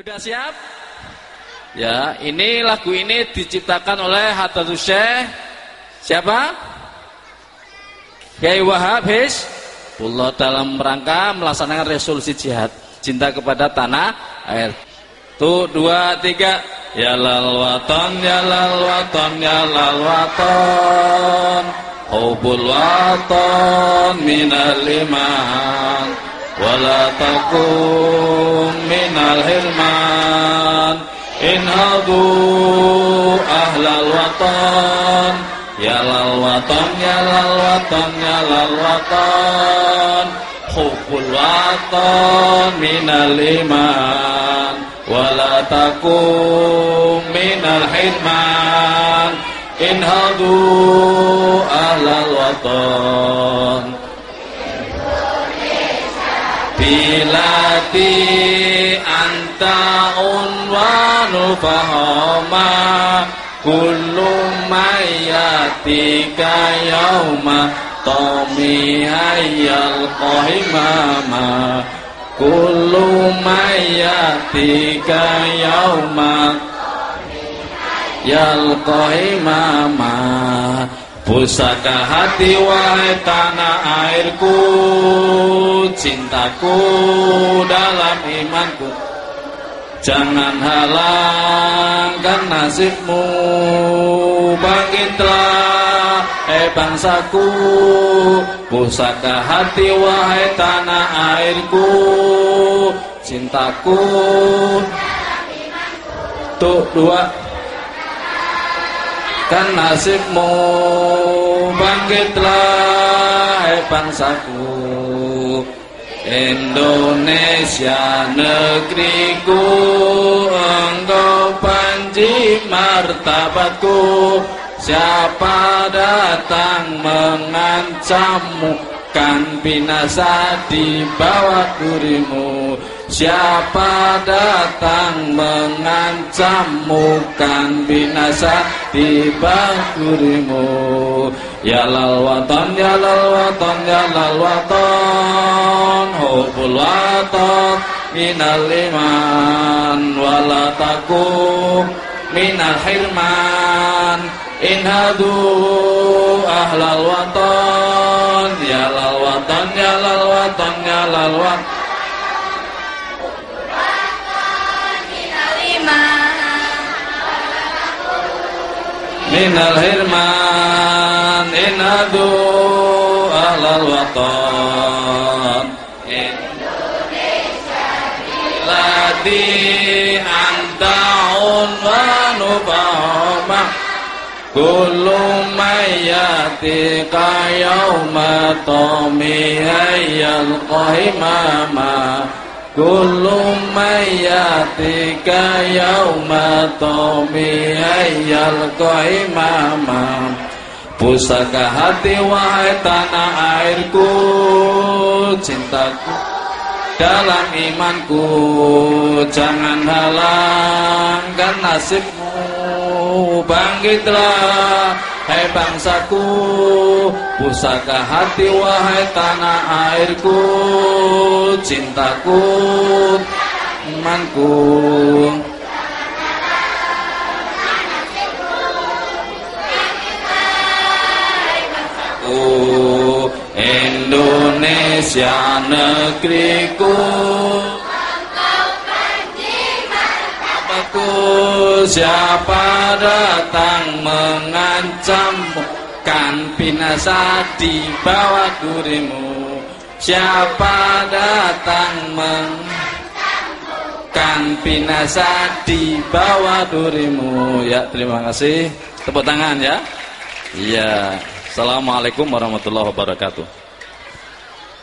Sudah siap? Ya, ini lagu ini diciptakan oleh Hadratus Syekh siapa? Kiai Wahab Hizbullah dalam rangka melaksanakan resolusi jihad cinta kepada tanah air. Tuh dua tiga Ya lal watan ya lal watan ya lal watan Hubul watan minal iman Wala takum minal hirman Inhadu ahlal watan. Ya lal watan ya lal watan ya lal watan. Hubul watan minal iman. Wala takum minal hirman ati anta unwanu fahoma kullu mayati kayauma tomi ayal qahimama. Kullu mayati kayauma yal qahimama. Pusaka hati wahai tanah airku cintaku dalam imanku. Jangan halangkan nasibmu Bangkitlah eh bangsaku. Pusaka hati wahai tanah airku Cintaku Tuh dua Kan nasibmu Bangkitlah eh bangsaku. Indonesia negeriku Engkau panji martabatku. Siapa datang mengancammu Kan binasa di bawah durimu. Siapa datang mengancammu kan binasa di durimu Ya lal watan ya lal watan ya lal watan Hubul watan minal iman Wala takum minal hirman Inhadu ahlal watan Ya lal watan ya lal watan ya lal watan. Minal hirman Ahladu ahlal watan Indonesia Lati antaun manubahumah Kulu mayati kayau matomi hayal kohimama Kulu mayati kayau matomi hayal kohimama Kulu mayati kayau matomi hayal kohimama Pusaka hati wahai tanah airku Cintaku dalam imanku. Jangan halangkan nasibmu Bangkitlah Hai bangsaku. Pusaka hati wahai tanah airku Cintaku Imanku Indonesia negeriku siapa datang mengancammu? Kan binasa di bawah durimu. Siapa datang mengancammu? Kan binasa di bawah durimu. Ya terima kasih. Tepuk tangan ya. Iya. Assalamualaikum warahmatullahi wabarakatuh